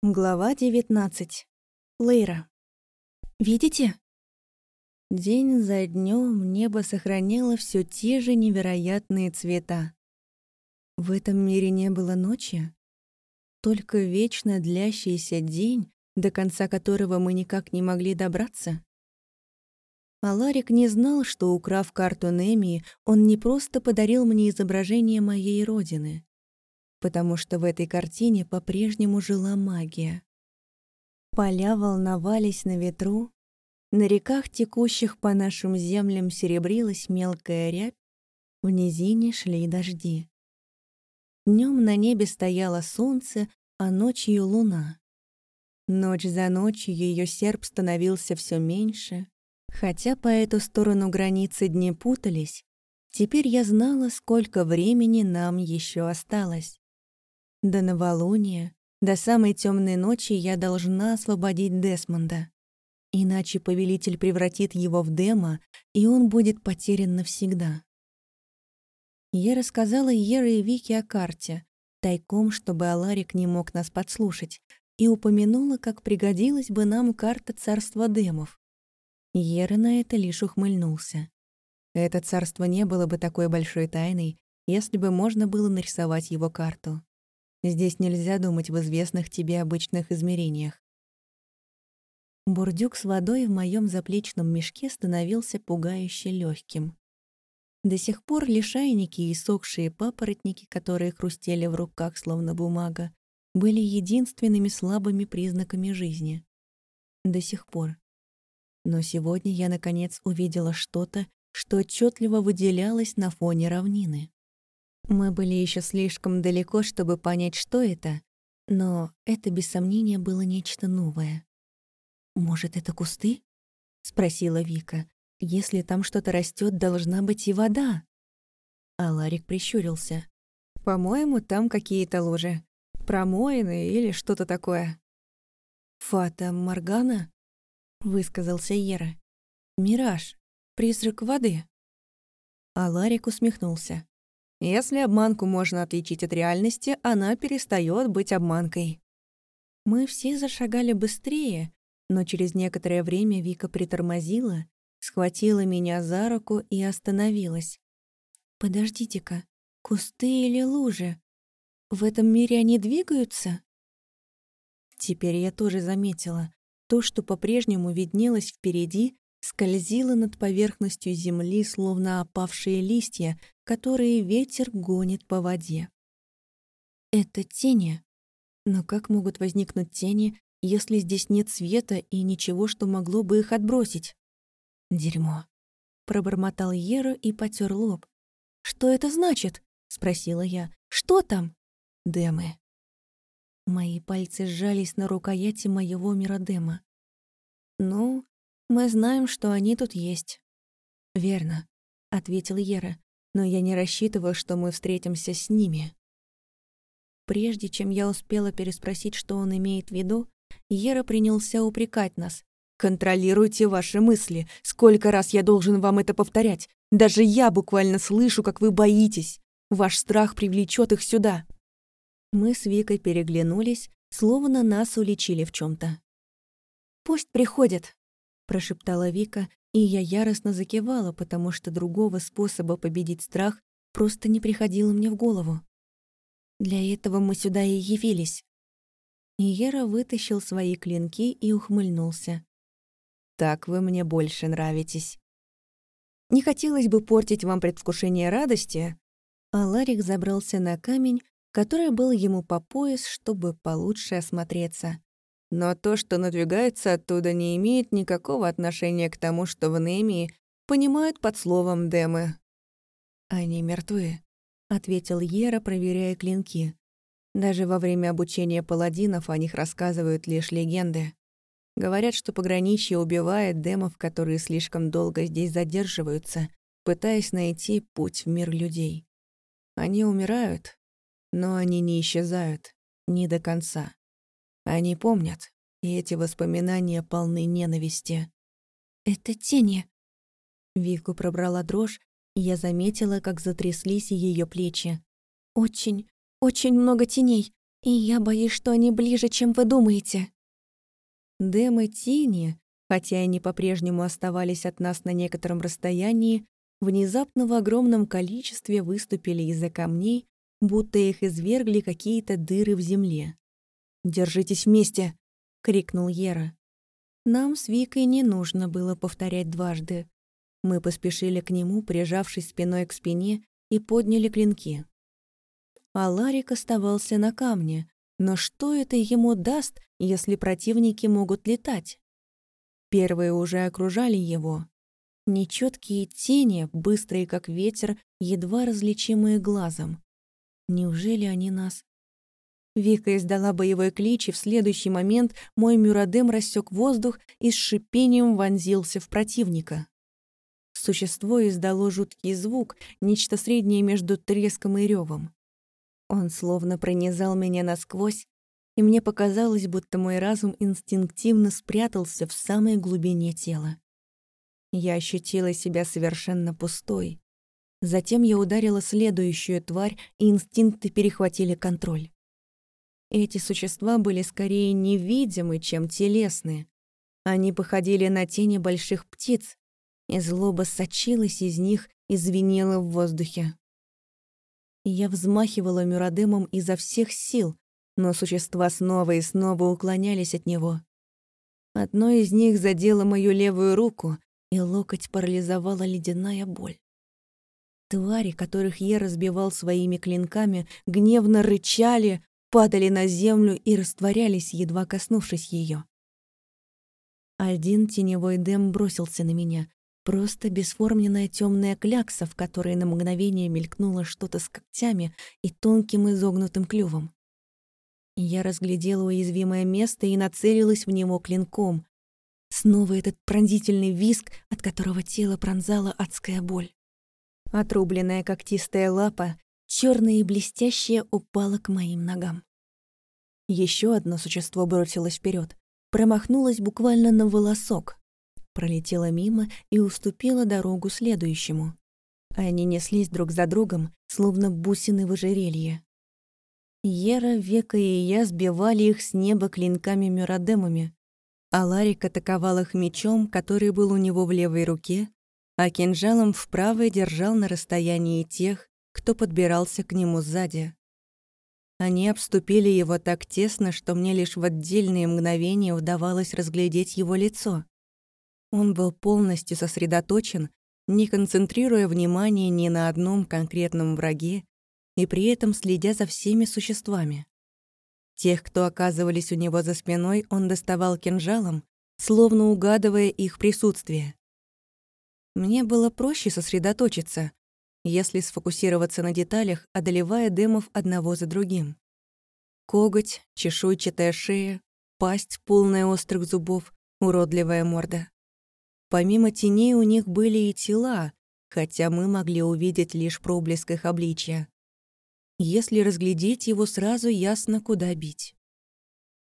Глава 19. Лейра. «Видите?» День за днем небо сохраняло все те же невероятные цвета. В этом мире не было ночи, только вечно длящийся день, до конца которого мы никак не могли добраться. А Ларик не знал, что, украв карту Немии, он не просто подарил мне изображение моей родины — потому что в этой картине по-прежнему жила магия. Поля волновались на ветру, на реках, текущих по нашим землям, серебрилась мелкая рябь, в низине шли дожди. Днем на небе стояло солнце, а ночью — луна. Ночь за ночью ее серп становился все меньше, хотя по эту сторону границы дни путались, теперь я знала, сколько времени нам еще осталось. До новолуния, до самой темной ночи я должна освободить Десмонда. Иначе повелитель превратит его в Дема, и он будет потерян навсегда. Я рассказала Ере и Вике о карте, тайком, чтобы Аларик не мог нас подслушать, и упомянула, как пригодилась бы нам карта царства Демов. Ера на это лишь ухмыльнулся. Это царство не было бы такой большой тайной, если бы можно было нарисовать его карту. Здесь нельзя думать в известных тебе обычных измерениях. Бурдюк с водой в моем заплечном мешке становился пугающе легким. До сих пор лишайники и сохшие папоротники, которые хрустели в руках словно бумага, были единственными слабыми признаками жизни. До сих пор. Но сегодня я, наконец, увидела что-то, что отчетливо выделялось на фоне равнины. Мы были еще слишком далеко, чтобы понять, что это, но это без сомнения было нечто новое. «Может, это кусты?» — спросила Вика. «Если там что-то растет, должна быть и вода». А Ларик прищурился. «По-моему, там какие-то лужи. Промоины или что-то такое». «Фата Моргана?» — высказался Ера. «Мираж. Призрак воды». А Ларик усмехнулся. Если обманку можно отличить от реальности, она перестает быть обманкой. Мы все зашагали быстрее, но через некоторое время Вика притормозила, схватила меня за руку и остановилась. «Подождите-ка, кусты или лужи? В этом мире они двигаются?» Теперь я тоже заметила. То, что по-прежнему виднелось впереди, скользило над поверхностью земли, словно опавшие листья, которые ветер гонит по воде. Это тени. Но как могут возникнуть тени, если здесь нет света и ничего, что могло бы их отбросить? Дерьмо. Пробормотал Ера и потер лоб. «Что это значит?» — спросила я. «Что там?» «Демы». Мои пальцы сжались на рукояти моего миродема. «Ну, мы знаем, что они тут есть». «Верно», — ответил Ера но я не рассчитывал, что мы встретимся с ними. Прежде чем я успела переспросить, что он имеет в виду, Ера принялся упрекать нас. «Контролируйте ваши мысли. Сколько раз я должен вам это повторять? Даже я буквально слышу, как вы боитесь. Ваш страх привлечет их сюда». Мы с Викой переглянулись, словно нас уличили в чем то «Пусть приходят», — прошептала Вика, и я яростно закивала, потому что другого способа победить страх просто не приходило мне в голову. Для этого мы сюда и явились. Иера вытащил свои клинки и ухмыльнулся. «Так вы мне больше нравитесь. Не хотелось бы портить вам предвкушение радости». А Ларик забрался на камень, который был ему по пояс, чтобы получше осмотреться. Но то, что надвигается оттуда, не имеет никакого отношения к тому, что в Немии понимают под словом «демы». «Они мертвы», — ответил Ера, проверяя клинки. Даже во время обучения паладинов о них рассказывают лишь легенды. Говорят, что пограничье убивает демов, которые слишком долго здесь задерживаются, пытаясь найти путь в мир людей. Они умирают, но они не исчезают, не до конца. Они помнят, и эти воспоминания полны ненависти. «Это тени!» Вику пробрала дрожь, и я заметила, как затряслись ее плечи. «Очень, очень много теней. И я боюсь, что они ближе, чем вы думаете. Дэм и Тини, хотя они по-прежнему оставались от нас на некотором расстоянии, внезапно в огромном количестве выступили из-за камней, будто их извергли какие-то дыры в земле. «Держитесь вместе!» — крикнул Ера. Нам с Викой не нужно было повторять дважды. Мы поспешили к нему, прижавшись спиной к спине, и подняли клинки. А Ларик оставался на камне, но что это ему даст, если противники могут летать? Первые уже окружали его. Нечеткие тени, быстрые как ветер, едва различимые глазом. Неужели они нас... Вика издала боевой клич, и в следующий момент мой мюрадем рассек воздух и с шипением вонзился в противника. Существо издало жуткий звук, нечто среднее между треском и ревом. Он словно пронизал меня насквозь, и мне показалось, будто мой разум инстинктивно спрятался в самой глубине тела. Я ощутила себя совершенно пустой. Затем я ударила следующую тварь, и инстинкты перехватили контроль. Эти существа были скорее невидимы, чем телесные. Они походили на тени больших птиц, и злоба сочилась из них и звенела в воздухе. Я взмахивала Мюрадемом изо всех сил, но существа снова и снова уклонялись от него. Одно из них задело мою левую руку, и локоть парализовала ледяная боль. Твари, которых я разбивал своими клинками, гневно рычали, падали на землю и растворялись, едва коснувшись ее. Один теневой дем бросился на меня, Просто бесформенная темная клякса, в которой на мгновение мелькнуло что-то с когтями и тонким изогнутым клювом. Я разглядела уязвимое место и нацелилась в него клинком. Снова этот пронзительный виск, от которого тело пронзала адская боль. Отрубленная когтистая лапа, черная и блестящая, упала к моим ногам. Еще одно существо бросилось вперед, промахнулось буквально на волосок, пролетела мимо и уступила дорогу следующему. Они неслись друг за другом, словно бусины в ожерелье. Ера, Века и я сбивали их с неба клинками-мюрадемами, а Ларик атаковал их мечом, который был у него в левой руке, а кинжалом в правой держал на расстоянии тех, кто подбирался к нему сзади. Они обступили его так тесно, что мне лишь в отдельные мгновения удавалось разглядеть его лицо. Он был полностью сосредоточен, не концентрируя внимание ни на одном конкретном враге и при этом следя за всеми существами. Тех, кто оказывались у него за спиной, он доставал кинжалом, словно угадывая их присутствие. Мне было проще сосредоточиться, если сфокусироваться на деталях, одолевая демов одного за другим. Коготь, чешуйчатая шея, пасть, полная острых зубов, уродливая морда. Помимо теней у них были и тела, хотя мы могли увидеть лишь проблеск их обличия. Если разглядеть его, сразу ясно, куда бить.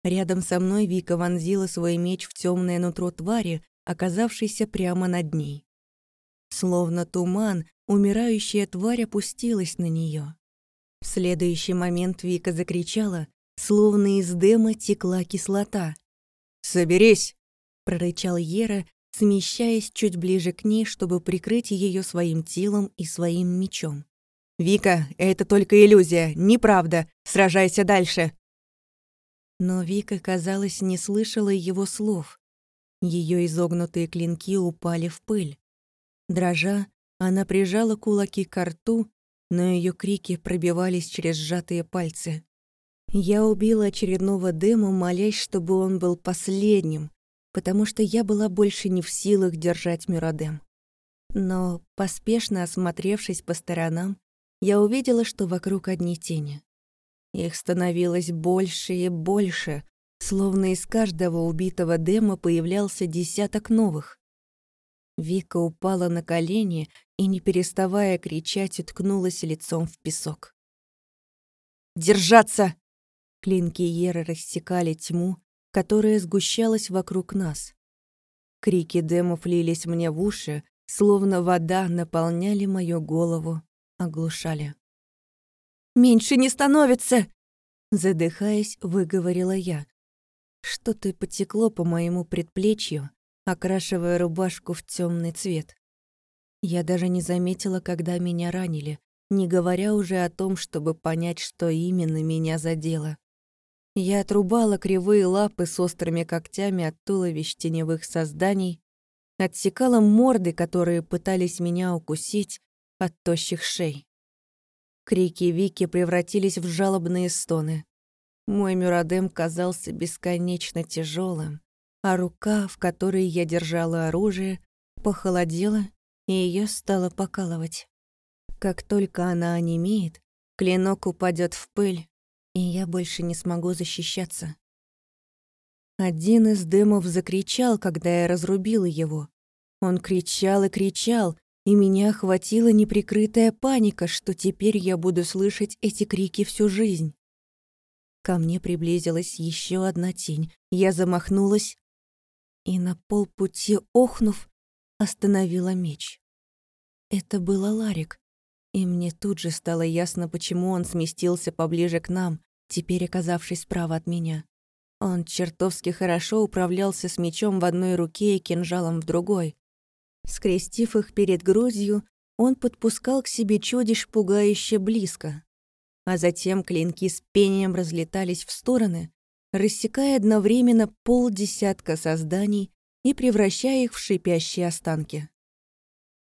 Рядом со мной Вика вонзила свой меч в темное нутро твари, оказавшейся прямо над ней. Словно туман, умирающая тварь опустилась на нее. В следующий момент Вика закричала, словно из дыма текла кислота. «Соберись!» — прорычал Ера, смещаясь чуть ближе к ней, чтобы прикрыть ее своим телом и своим мечом. «Вика, это только иллюзия, неправда. Сражайся дальше!» Но Вика, казалось, не слышала его слов. Ее изогнутые клинки упали в пыль. Дрожа, она прижала кулаки к рту, но ее крики пробивались через сжатые пальцы. Я убила очередного дыма, молясь, чтобы он был последним, потому что я была больше не в силах держать Мюрадем. Но, поспешно осмотревшись по сторонам, я увидела, что вокруг одни тени. Их становилось больше и больше, словно из каждого убитого Дема появлялся десяток новых. Вика упала на колени и, не переставая кричать, уткнулась лицом в песок. «Держаться!» Клинки Еры рассекали тьму, которая сгущалась вокруг нас. Крики демов лились мне в уши, словно вода наполняли мою голову, оглушали. «Меньше не становится!» Задыхаясь, выговорила я. Что-то потекло по моему предплечью, окрашивая рубашку в темный цвет. Я даже не заметила, когда меня ранили, не говоря уже о том, чтобы понять, что именно меня задело. Я отрубала кривые лапы с острыми когтями от туловищ теневых созданий, отсекала морды, которые пытались меня укусить, от тощих шей. Крики Вики превратились в жалобные стоны. Мой Мюрадем казался бесконечно тяжелым, а рука, в которой я держала оружие, похолодела, и ее стало покалывать. Как только она онемеет, клинок упадет в пыль, и я больше не смогу защищаться. Один из дымов закричал, когда я разрубила его. Он кричал и кричал, и меня охватила неприкрытая паника, что теперь я буду слышать эти крики всю жизнь. Ко мне приблизилась еще одна тень. Я замахнулась и на полпути, охнув, остановила меч. Это был Аларик, и мне тут же стало ясно, почему он сместился поближе к нам, теперь оказавшись справа от меня. Он чертовски хорошо управлялся с мечом в одной руке и кинжалом в другой. Скрестив их перед грудью, он подпускал к себе чудищ пугающе близко. А затем клинки с пением разлетались в стороны, рассекая одновременно полдесятка созданий и превращая их в шипящие останки.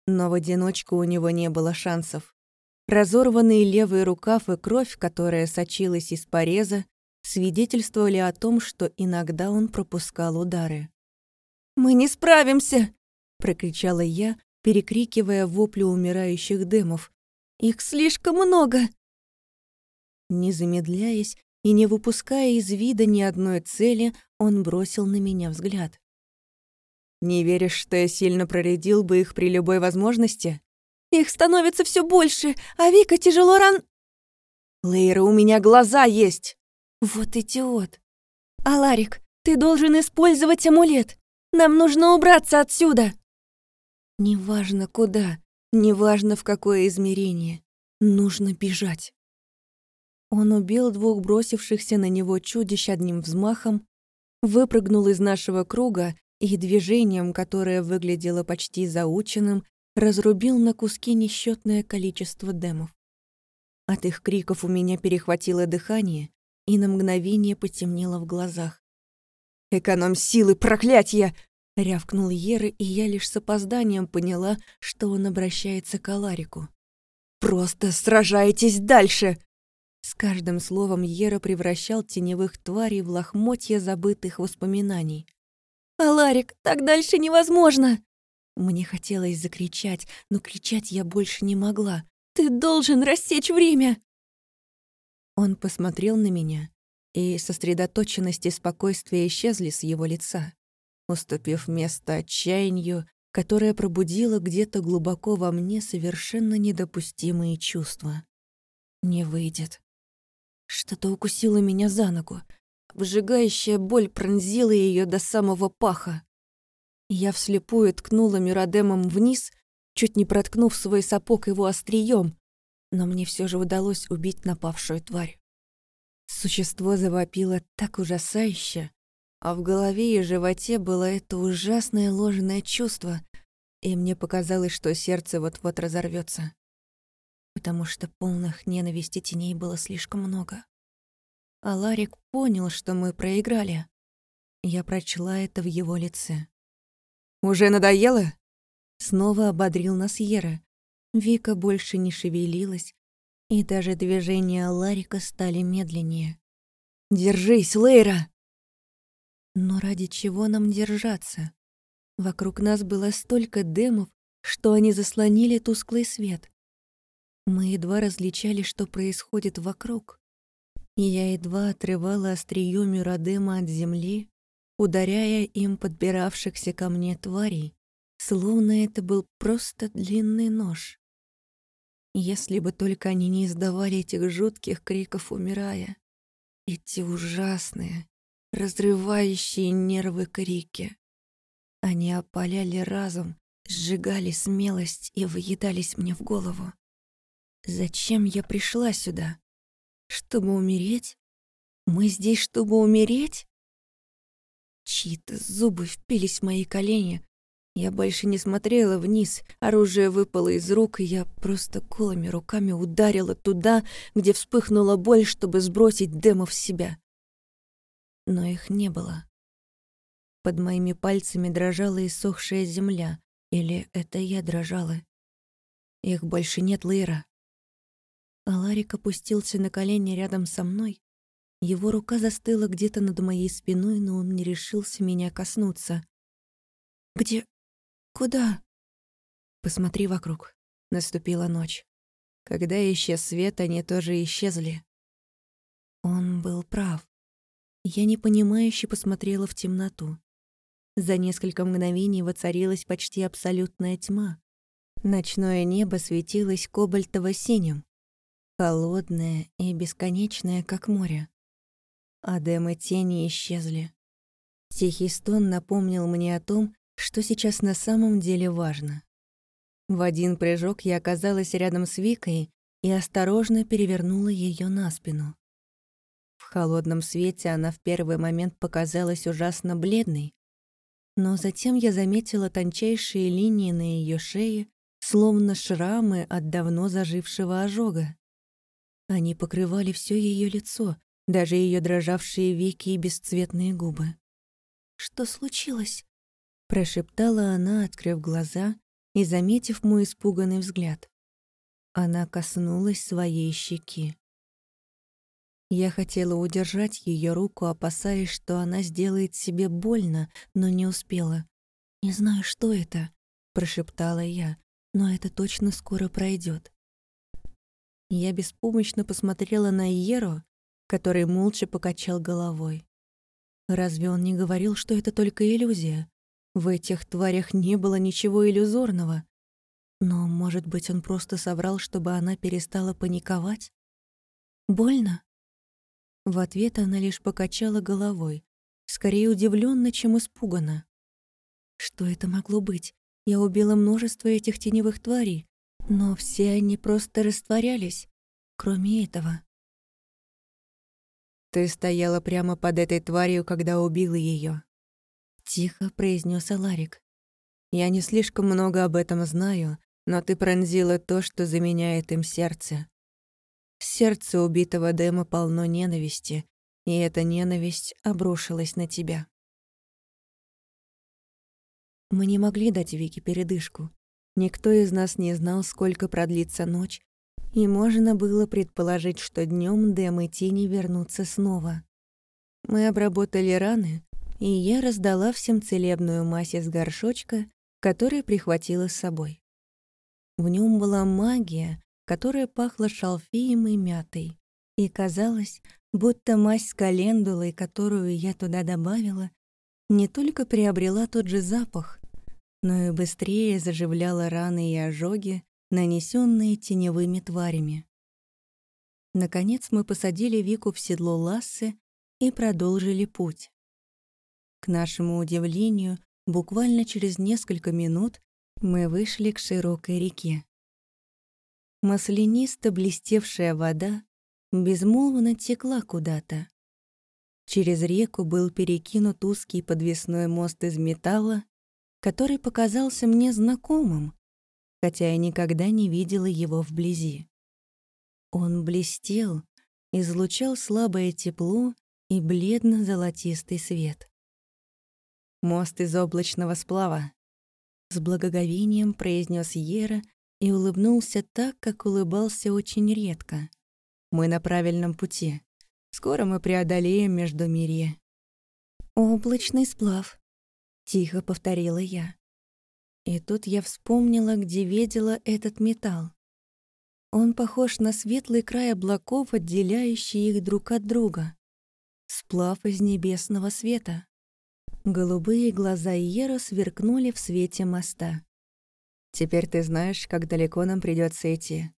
Но в одиночку у него не было шансов. Разорванный левый рукав и кровь, которая сочилась из пореза, свидетельствовали о том, что иногда он пропускал удары. «Мы не справимся!» — прокричала я, перекрикивая вопли умирающих дымов. «Их слишком много!» Не замедляясь и не выпуская из вида ни одной цели, он бросил на меня взгляд. «Не веришь, что я сильно проредил бы их при любой возможности?» «Их становится все больше, а Вика тяжело ран...» «Лейра, у меня глаза есть!» «Вот идиот!» «Аларик, ты должен использовать амулет! Нам нужно убраться отсюда!» «Неважно куда, неважно в какое измерение, нужно бежать!» Он убил двух бросившихся на него чудищ одним взмахом, выпрыгнул из нашего круга и движением, которое выглядело почти заученным, разрубил на куски несчетное количество демов. От их криков у меня перехватило дыхание и на мгновение потемнело в глазах. «Эконом силы, проклятья!» — рявкнул Еры, и я лишь с опозданием поняла, что он обращается к Аларику. «Просто сражайтесь дальше!» С каждым словом Ера превращал теневых тварей в лохмотья забытых воспоминаний. «Аларик, так дальше невозможно!» Мне хотелось закричать, но кричать я больше не могла. «Ты должен рассечь время!» Он посмотрел на меня, и сосредоточенность и спокойствие исчезли с его лица, уступив место отчаянию, которое пробудило где-то глубоко во мне совершенно недопустимые чувства. Не выйдет. Что-то укусило меня за ногу. Выжигающая боль пронзила ее до самого паха. Я вслепую ткнула Мирадемом вниз, чуть не проткнув свой сапог его острием, но мне все же удалось убить напавшую тварь. Существо завопило так ужасающе, а в голове и животе было это ужасное ложное чувство, и мне показалось, что сердце вот-вот разорвется потому что полных ненависти теней было слишком много. А Ларик понял, что мы проиграли. Я прочла это в его лице. «Уже надоело?» Снова ободрил нас Ера. Вика больше не шевелилась, и даже движения Ларика стали медленнее. «Держись, Лейра!» Но ради чего нам держаться? Вокруг нас было столько демов, что они заслонили тусклый свет. Мы едва различали, что происходит вокруг. И я едва отрывала остриё Мюрадема от земли, ударяя им подбиравшихся ко мне тварей, словно это был просто длинный нож. Если бы только они не издавали этих жутких криков, умирая. Эти ужасные, разрывающие нервы крики. Они опаляли разум, сжигали смелость и выедались мне в голову. Зачем я пришла сюда? Чтобы умереть? Мы здесь, чтобы умереть? Чьи-то зубы впились в мои колени. Я больше не смотрела вниз, оружие выпало из рук, и я просто голыми руками ударила туда, где вспыхнула боль, чтобы сбросить демов в себя. Но их не было. Под моими пальцами дрожала иссохшая земля, или это я дрожала. Их больше нет, Лейра. Аларик опустился на колени рядом со мной. Его рука застыла где-то над моей спиной, но он не решился меня коснуться. «Где? Куда?» «Посмотри вокруг». Наступила ночь. Когда исчез свет, они тоже исчезли. Он был прав. Я непонимающе посмотрела в темноту. За несколько мгновений воцарилась почти абсолютная тьма. Ночное небо светилось кобальтово-синим холодное и бесконечное, как море. Адем тени исчезли. Тихий стон напомнил мне о том, что сейчас на самом деле важно. В один прыжок я оказалась рядом с Викой и осторожно перевернула ее на спину. В холодном свете она в первый момент показалась ужасно бледной, но затем я заметила тончайшие линии на ее шее, словно шрамы от давно зажившего ожога. Они покрывали все ее лицо, даже ее дрожавшие веки и бесцветные губы. «Что случилось?» — прошептала она, открыв глаза и заметив мой испуганный взгляд. Она коснулась своей щеки. Я хотела удержать ее руку, опасаясь, что она сделает себе больно, но не успела. «Не знаю, что это», — прошептала я, «но это точно скоро пройдет. Я беспомощно посмотрела на Иеру, который молча покачал головой. Разве он не говорил, что это только иллюзия? В этих тварях не было ничего иллюзорного. Но, может быть, он просто соврал, чтобы она перестала паниковать? «Больно?» В ответ она лишь покачала головой, скорее удивленно, чем испуганно. Что это могло быть? Я убила множество этих теневых тварей, но все они просто растворялись, кроме этого. «Ты стояла прямо под этой тварью, когда убила ее, тихо произнес Аларик. «Я не слишком много об этом знаю, но ты пронзила то, что заменяет им сердце. Сердце убитого Дэма полно ненависти, и эта ненависть обрушилась на тебя». Мы не могли дать Вике передышку. Никто из нас не знал, сколько продлится ночь, и можно было предположить, что днем Дэм и Тени вернутся снова. Мы обработали раны, и я раздала всем целебную мазь из горшочка, который прихватила с собой. В нем была магия, которая пахла шалфеем и мятой, и казалось, будто мазь с календулой, которую я туда добавила, не только приобрела тот же запах, но и быстрее заживляла раны и ожоги, нанесенные теневыми тварями. Наконец мы посадили Вику в седло Лассы и продолжили путь. К нашему удивлению, буквально через несколько минут мы вышли к широкой реке. Маслянисто блестевшая вода безмолвно текла куда-то. Через реку был перекинут узкий подвесной мост из металла, который показался мне знакомым, хотя я никогда не видела его вблизи. Он блестел, излучал слабое тепло и бледно-золотистый свет. «Мост из облачного сплава», — с благоговением произнес Ера и улыбнулся так, как улыбался очень редко. «Мы на правильном пути. Скоро мы преодолеем Междумирье». «Облачный сплав», — тихо повторила я. И тут я вспомнила, где видела этот металл. Он похож на светлый край облаков, отделяющий их друг от друга. Сплав из небесного света. Голубые глаза Иера сверкнули в свете моста. «Теперь ты знаешь, как далеко нам придется идти.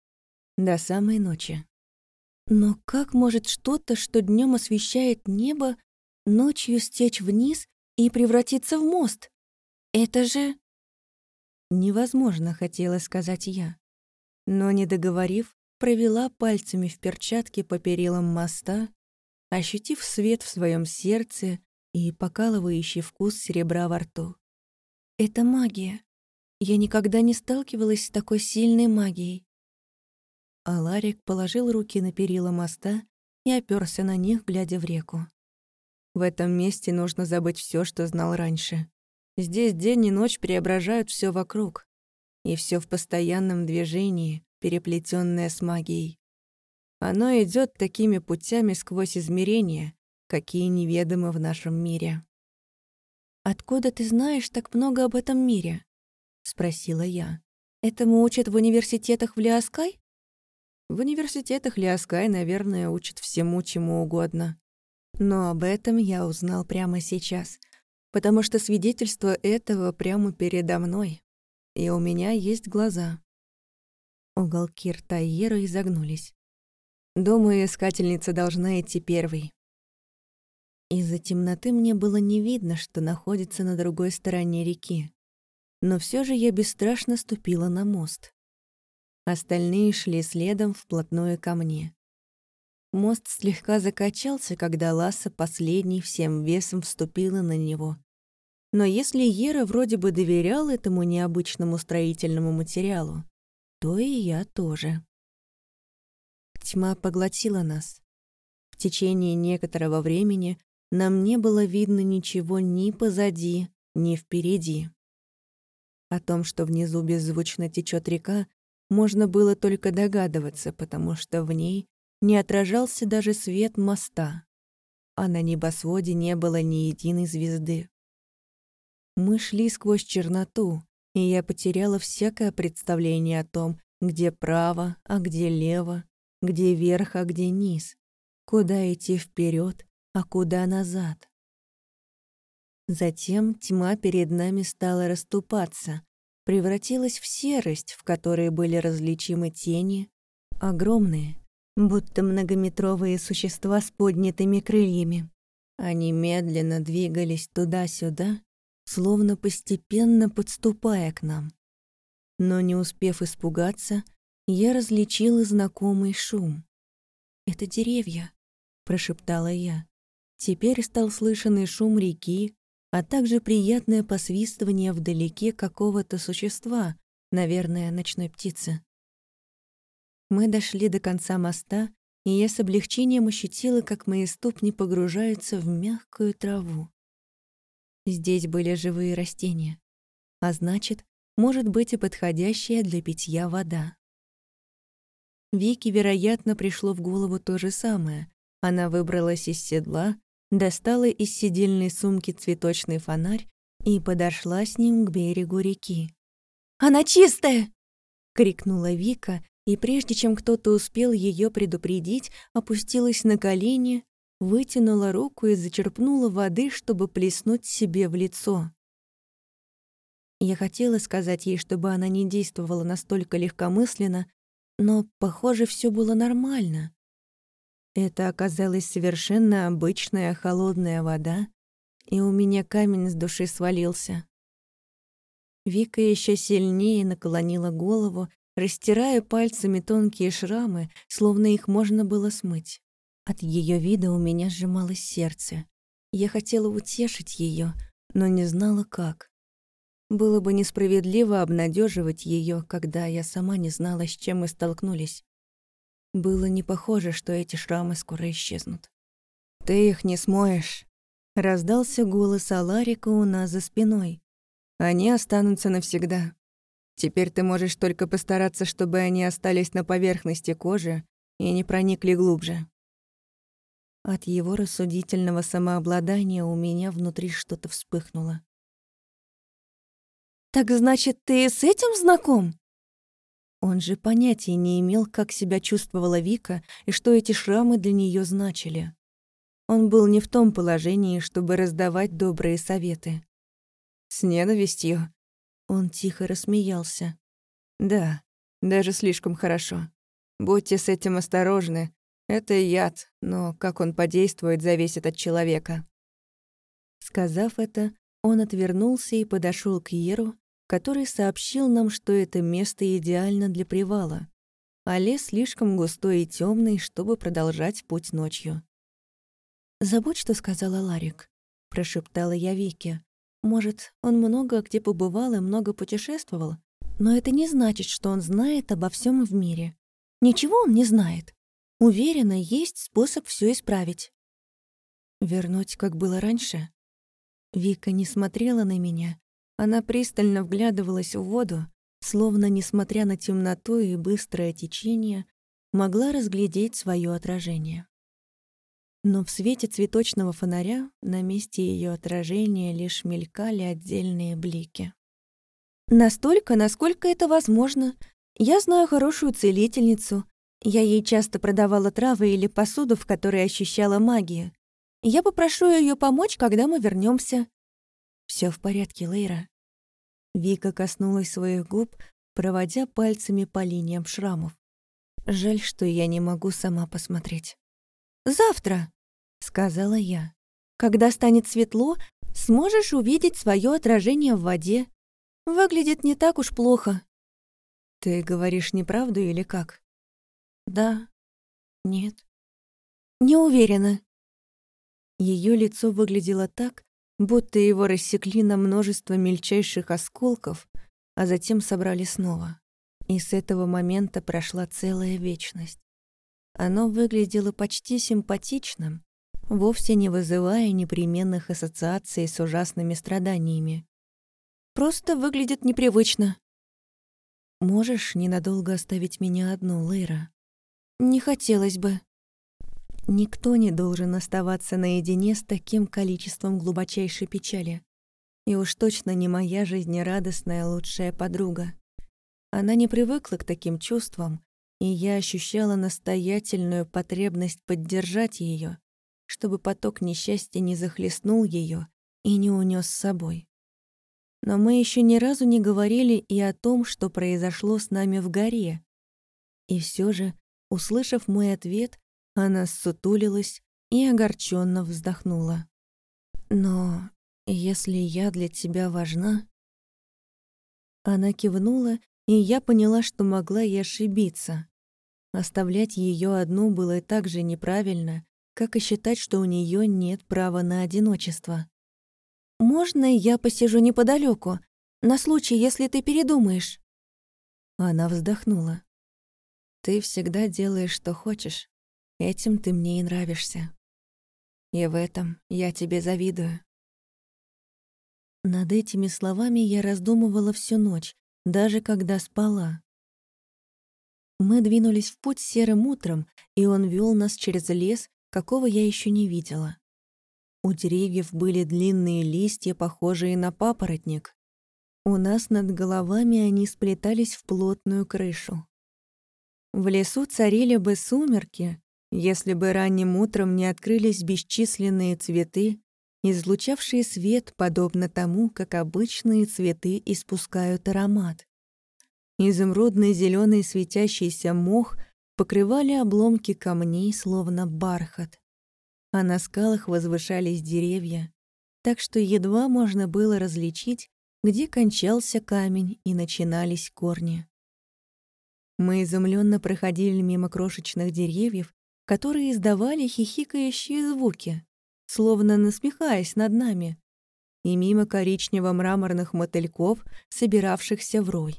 До самой ночи». Но как может что-то, что днем освещает небо, ночью стечь вниз и превратиться в мост. Это же... Невозможно, хотела сказать я. Но, не договорив, провела пальцами в перчатке по перилам моста, ощутив свет в своем сердце и покалывающий вкус серебра во рту. «Это магия. Я никогда не сталкивалась с такой сильной магией». Аларик положил руки на перила моста и оперся на них, глядя в реку. В этом месте нужно забыть все, что знал раньше. Здесь день и ночь преображают все вокруг. И все в постоянном движении, переплетенное с магией. Оно идет такими путями сквозь измерения, какие неведомы в нашем мире. «Откуда ты знаешь так много об этом мире?» — спросила я. «Этому учат в университетах в Лиаскай?» В университетах Лиаскай, наверное, учат всему, чему угодно. Но об этом я узнал прямо сейчас, потому что свидетельство этого прямо передо мной, и у меня есть глаза. Уголки рта Еры изогнулись. Думаю, искательница должна идти первой. Из-за темноты мне было не видно, что находится на другой стороне реки. Но все же я бесстрашно ступила на мост. Остальные шли следом вплотную ко мне. Мост слегка закачался, когда Ласса последней всем весом вступила на него. Но если Ера вроде бы доверял этому необычному строительному материалу, то и я тоже. Тьма поглотила нас. В течение некоторого времени нам не было видно ничего ни позади, ни впереди. О том, что внизу беззвучно течет река, можно было только догадываться, потому что в ней не отражался даже свет моста, а на небосводе не было ни единой звезды. Мы шли сквозь черноту, и я потеряла всякое представление о том, где право, а где лево, где верх, а где низ, куда идти вперед, а куда назад. Затем тьма перед нами стала расступаться, превратилась в серость, в которой были различимы тени, огромные, будто многометровые существа с поднятыми крыльями. Они медленно двигались туда-сюда, словно постепенно подступая к нам. Но не успев испугаться, я различила знакомый шум. «Это деревья», — прошептала я. Теперь стал слышен и шум реки, а также приятное посвистывание вдалеке какого-то существа, наверное, ночной птицы. Мы дошли до конца моста, и я с облегчением ощутила, как мои ступни погружаются в мягкую траву. Здесь были живые растения, а значит, может быть и подходящая для питья вода. Вике, вероятно, пришло в голову то же самое. Она выбралась из седла, достала из сидельной сумки цветочный фонарь и подошла с ним к берегу реки. «Она чистая!» — крикнула Вика, и прежде чем кто-то успел ее предупредить, опустилась на колени, вытянула руку и зачерпнула воды, чтобы плеснуть себе в лицо. Я хотела сказать ей, чтобы она не действовала настолько легкомысленно, но, похоже, все было нормально. Это оказалась совершенно обычная холодная вода, и у меня камень с души свалился. Вика еще сильнее наклонила голову, растирая пальцами тонкие шрамы, словно их можно было смыть. От ее вида у меня сжималось сердце. Я хотела утешить ее, но не знала как. Было бы несправедливо обнадеживать ее, когда я сама не знала, с чем мы столкнулись. Было не похоже, что эти шрамы скоро исчезнут. «Ты их не смоешь», — раздался голос Аларика у нас за спиной. «Они останутся навсегда. Теперь ты можешь только постараться, чтобы они остались на поверхности кожи и не проникли глубже». От его рассудительного самообладания у меня внутри что-то вспыхнуло. «Так значит, ты с этим знаком?» Он же понятия не имел, как себя чувствовала Вика и что эти шрамы для нее значили. Он был не в том положении, чтобы раздавать добрые советы. С ненавистью он тихо рассмеялся. «Да, даже слишком хорошо. Будьте с этим осторожны. Это яд, но как он подействует, зависит от человека». Сказав это, он отвернулся и подошел к Еру, который сообщил нам, что это место идеально для привала, а лес слишком густой и темный, чтобы продолжать путь ночью. «Забудь, что сказала Ларик», — прошептала я Вике. «Может, он много где побывал и много путешествовал, но это не значит, что он знает обо всем в мире. Ничего он не знает. Уверена, есть способ все исправить». «Вернуть, как было раньше?» Вика не смотрела на меня. Она пристально вглядывалась в воду, словно, несмотря на темноту и быстрое течение, могла разглядеть свое отражение. Но в свете цветочного фонаря на месте ее отражения лишь мелькали отдельные блики. «Настолько, насколько это возможно. Я знаю хорошую целительницу. Я ей часто продавала травы или посуду, в которой ощущала магию. Я попрошу ее помочь, когда мы вернемся. Все в порядке, Лейра». Вика коснулась своих губ, проводя пальцами по линиям шрамов. Жаль, что я не могу сама посмотреть. «Завтра!» — сказала я. «Когда станет светло, сможешь увидеть свое отражение в воде. Выглядит не так уж плохо». «Ты говоришь неправду или как?» «Да. Нет. Не уверена». Ее лицо выглядело так, будто его рассекли на множество мельчайших осколков, а затем собрали снова. И с этого момента прошла целая вечность. Оно выглядело почти симпатичным, вовсе не вызывая непременных ассоциаций с ужасными страданиями. Просто выглядит непривычно. Можешь ненадолго оставить меня одну, Лейра? Не хотелось бы. Никто не должен оставаться наедине с таким количеством глубочайшей печали. И уж точно не моя жизнерадостная лучшая подруга. Она не привыкла к таким чувствам, и я ощущала настоятельную потребность поддержать ее, чтобы поток несчастья не захлестнул ее и не унес с собой. Но мы еще ни разу не говорили и о том, что произошло с нами в горе. И все же, услышав мой ответ, она ссутулилась и огорченно вздохнула. «Но если я для тебя важна...» Она кивнула, и я поняла, что могла и ошибиться. Оставлять ее одну было так же неправильно, как и считать, что у нее нет права на одиночество. «Можно я посижу неподалеку, на случай, если ты передумаешь?» Она вздохнула. «Ты всегда делаешь, что хочешь. Этим ты мне и нравишься. И в этом я тебе завидую». Над этими словами я раздумывала всю ночь, даже когда спала. Мы двинулись в путь серым утром, и он вел нас через лес, какого я еще не видела. У деревьев были длинные листья, похожие на папоротник. У нас над головами они сплетались в плотную крышу. В лесу царили бы сумерки, если бы ранним утром не открылись бесчисленные цветы, излучавшие свет, подобно тому, как обычные цветы испускают аромат. Изумрудный зеленый светящийся мох покрывали обломки камней, словно бархат. А на скалах возвышались деревья, так что едва можно было различить, где кончался камень и начинались корни. Мы изумленно проходили мимо крошечных деревьев, которые издавали хихикающие звуки, словно насмехаясь над нами, и мимо коричнево-мраморных мотыльков, собиравшихся в рой.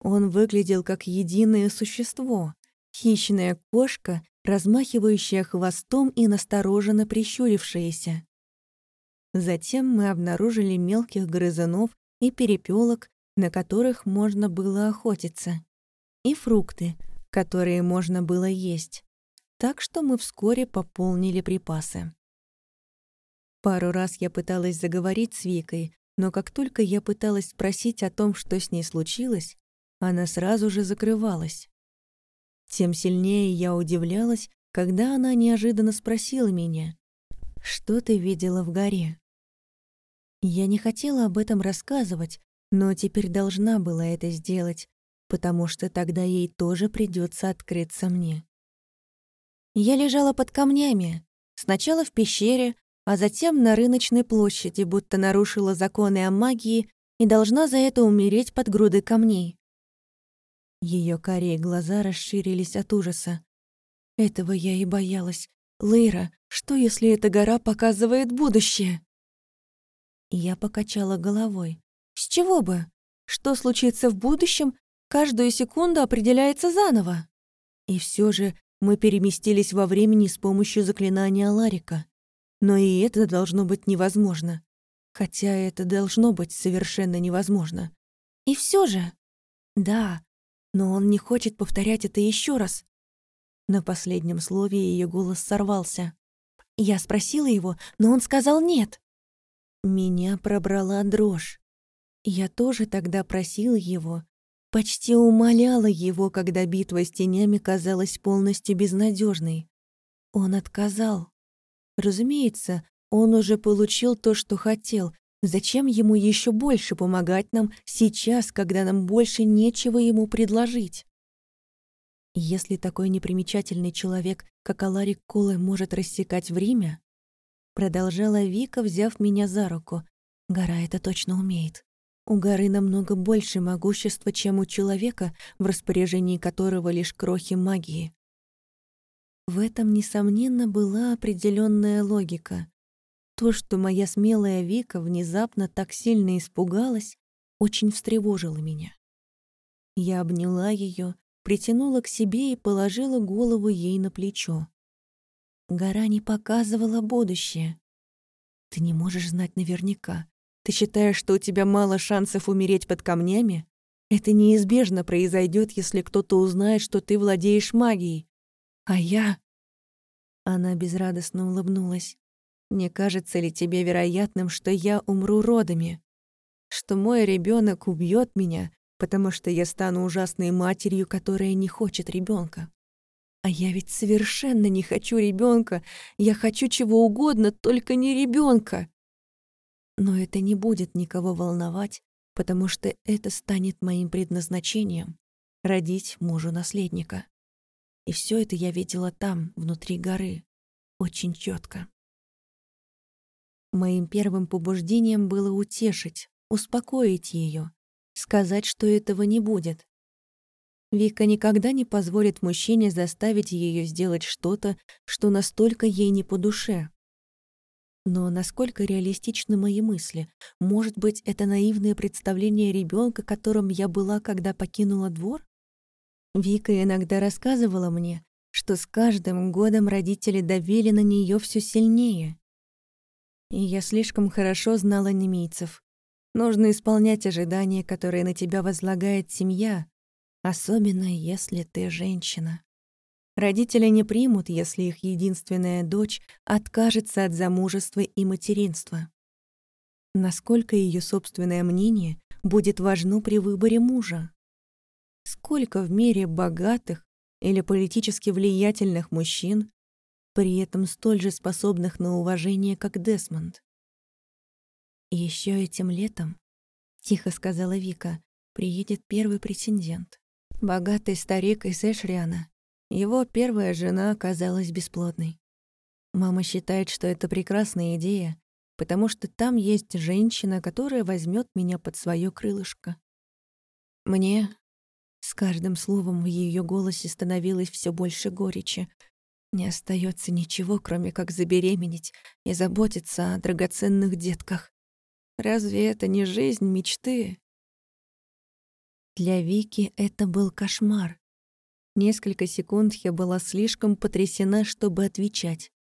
Он выглядел как единое существо, хищная кошка, размахивающая хвостом и настороженно прищурившаяся. Затем мы обнаружили мелких грызунов и перепелок, на которых можно было охотиться, и фрукты, которые можно было есть, так что мы вскоре пополнили припасы. Пару раз я пыталась заговорить с Викой, но как только я пыталась спросить о том, что с ней случилось, она сразу же закрывалась. Тем сильнее я удивлялась, когда она неожиданно спросила меня, «Что ты видела в горе?» Я не хотела об этом рассказывать, но теперь должна была это сделать, потому что тогда ей тоже придется открыться мне. Я лежала под камнями, сначала в пещере, а затем на рыночной площади, будто нарушила законы о магии и должна за это умереть под грудой камней. Ее карие глаза расширились от ужаса. Этого я и боялась. Лейра, что если эта гора показывает будущее? Я покачала головой. С чего бы? Что случится в будущем, каждую секунду определяется заново. И все же мы переместились во времени с помощью заклинания Ларика. Но и это должно быть невозможно. Хотя это должно быть совершенно невозможно. И все же... Да, но он не хочет повторять это еще раз. На последнем слове ее голос сорвался. Я спросила его, но он сказал нет. Меня пробрала дрожь. Я тоже тогда просила его, почти умоляла его, когда битва с тенями казалась полностью безнадежной. Он отказал. Разумеется, он уже получил то, что хотел. Зачем ему еще больше помогать нам сейчас, когда нам больше нечего ему предложить? Если такой непримечательный человек, как Аларик Кулы, может рассекать время, продолжала Вика, взяв меня за руку, гора это точно умеет. У горы намного больше могущества, чем у человека, в распоряжении которого лишь крохи магии. В этом, несомненно, была определенная логика. То, что моя смелая Вика внезапно так сильно испугалась, очень встревожило меня. Я обняла ее, притянула к себе и положила голову ей на плечо. Гора не показывала будущее. Ты не можешь знать наверняка. Ты считаешь, что у тебя мало шансов умереть под камнями? Это неизбежно произойдет, если кто-то узнает, что ты владеешь магией. А я... Она безрадостно улыбнулась. Не кажется ли тебе вероятным, что я умру родами? Что мой ребенок убьет меня, потому что я стану ужасной матерью, которая не хочет ребенка. А я ведь совершенно не хочу ребенка. Я хочу чего угодно, только не ребенка. Но это не будет никого волновать, потому что это станет моим предназначением — родить мужу наследника. И все это я видела там, внутри горы, очень четко. Моим первым побуждением было утешить, успокоить ее, сказать, что этого не будет. Вика никогда не позволит мужчине заставить ее сделать что-то, что настолько ей не по душе. Но насколько реалистичны мои мысли? Может быть, это наивное представление ребенка, которым я была, когда покинула двор? Вика иногда рассказывала мне, что с каждым годом родители давили на нее все сильнее. И я слишком хорошо знала немийцев. Нужно исполнять ожидания, которые на тебя возлагает семья, особенно если ты женщина. Родители не примут, если их единственная дочь откажется от замужества и материнства. Насколько ее собственное мнение будет важно при выборе мужа? Сколько в мире богатых или политически влиятельных мужчин, при этом столь же способных на уважение, как Десмонд? Еще этим летом, тихо сказала Вика, приедет первый претендент. Богатый старик из Эшриана. Его первая жена оказалась бесплодной. Мама считает, что это прекрасная идея, потому что там есть женщина, которая возьмет меня под свое крылышко. Мне с каждым словом в ее голосе становилось все больше горечи. Не остается ничего, кроме как забеременеть и заботиться о драгоценных детках. Разве это не жизнь мечты? Для Вики это был кошмар. Несколько секунд я была слишком потрясена, чтобы отвечать.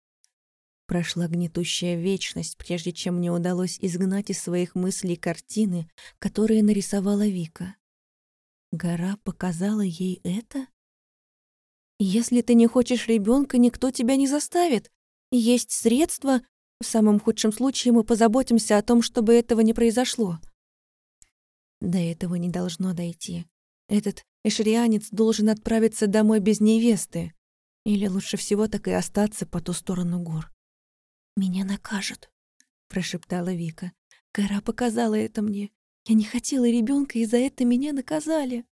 Прошла гнетущая вечность, прежде чем мне удалось изгнать из своих мыслей картины, которые нарисовала Вика. Гора показала ей это? Если ты не хочешь ребенка, никто тебя не заставит. Есть средства, в самом худшем случае мы позаботимся о том, чтобы этого не произошло. До этого не должно дойти. Этот эшрианец должен отправиться домой без невесты. Или лучше всего так и остаться по ту сторону гор. «Меня накажут», — прошептала Вика. «Гора показала это мне. Я не хотела ребенка, и за это меня наказали».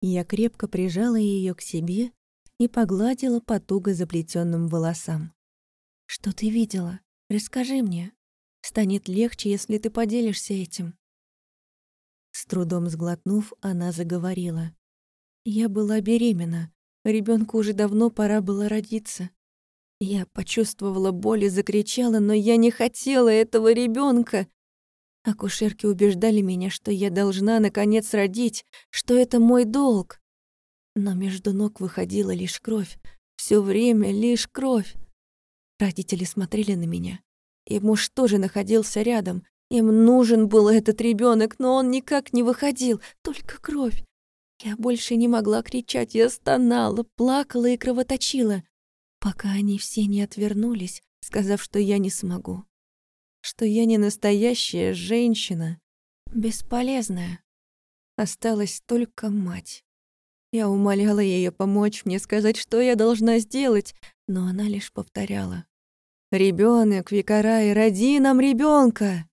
Я крепко прижала ее к себе и погладила по туго заплетенным волосам. Что ты видела? Расскажи мне. Станет легче, если ты поделишься этим. С трудом сглотнув, она заговорила. Я была беременна. Ребенку уже давно пора было родиться. Я почувствовала боль и закричала, но я не хотела этого ребенка. Акушерки убеждали меня, что я должна наконец родить, что это мой долг. Но между ног выходила лишь кровь. Все время лишь кровь. Родители смотрели на меня. И муж тоже находился рядом. Им нужен был этот ребенок, но он никак не выходил, только кровь. Я больше не могла кричать, я стонала, плакала и кровоточила, пока они все не отвернулись, сказав, что я не смогу. Что я не настоящая женщина, бесполезная. Осталась только мать. Я умоляла ее помочь мне, сказать, что я должна сделать, но она лишь повторяла. «Ребёнок, Викарай, роди нам ребёнка!»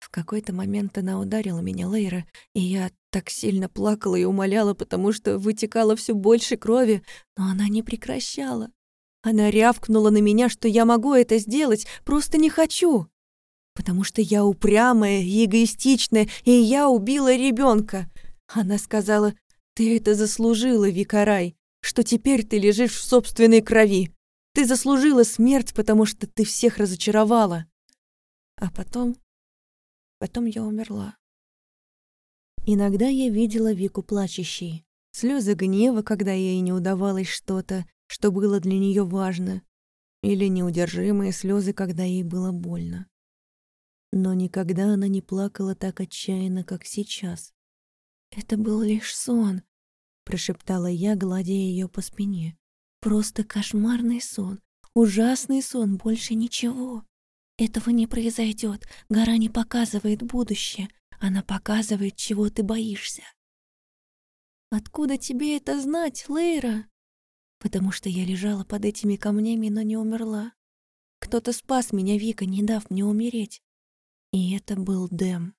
В какой-то момент она ударила меня, Лейра, и я так сильно плакала и умоляла, потому что вытекало все больше крови, но она не прекращала. Она рявкнула на меня, что я могу это сделать, просто не хочу. Потому что я упрямая и эгоистичная, и я убила ребенка. Она сказала, «Ты это заслужила, Викарай, что теперь ты лежишь в собственной крови. Ты заслужила смерть, потому что ты всех разочаровала». А потом Потом я умерла. Иногда я видела Вику плачущей. Слезы гнева, когда ей не удавалось что-то, что было для нее важно. Или неудержимые слезы, когда ей было больно. Но никогда она не плакала так отчаянно, как сейчас. «Это был лишь сон», — прошептала я, гладя ее по спине. «Просто кошмарный сон, ужасный сон, больше ничего». Этого не произойдет. Гора не показывает будущее. Она показывает, чего ты боишься. Откуда тебе это знать, Лейра? Потому что я лежала под этими камнями, но не умерла. Кто-то спас меня, Вика, не дав мне умереть. И это был Дэм.